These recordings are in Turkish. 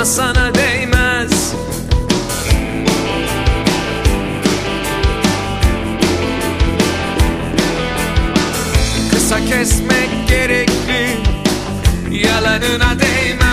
ama sana değmez. Kısa kesmek gerekli Yalanına değmez.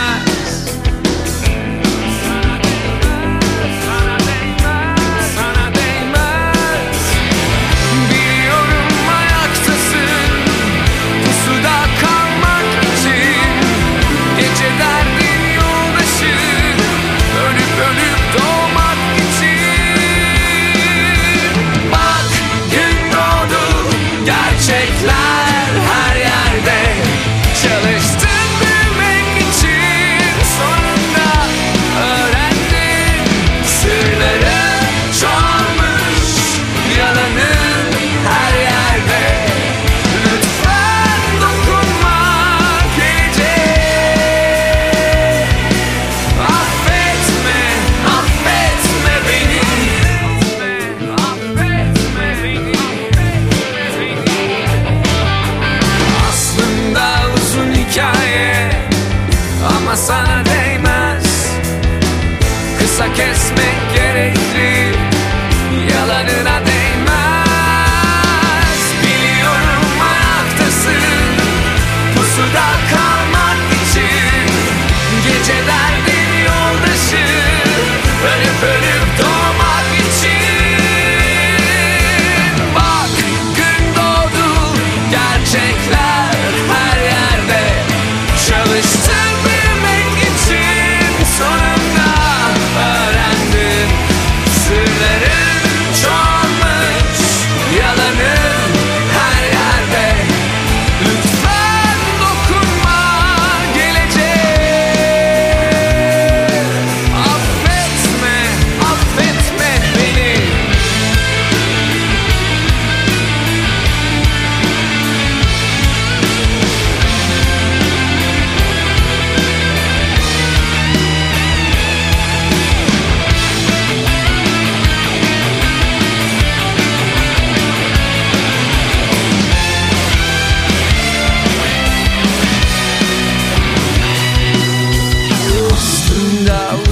nada.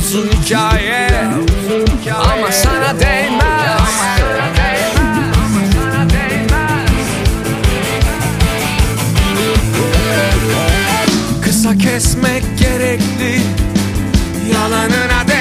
uzun hikaye. Ama sana değmez. Kısa kesmek gerekli Yalanına değmez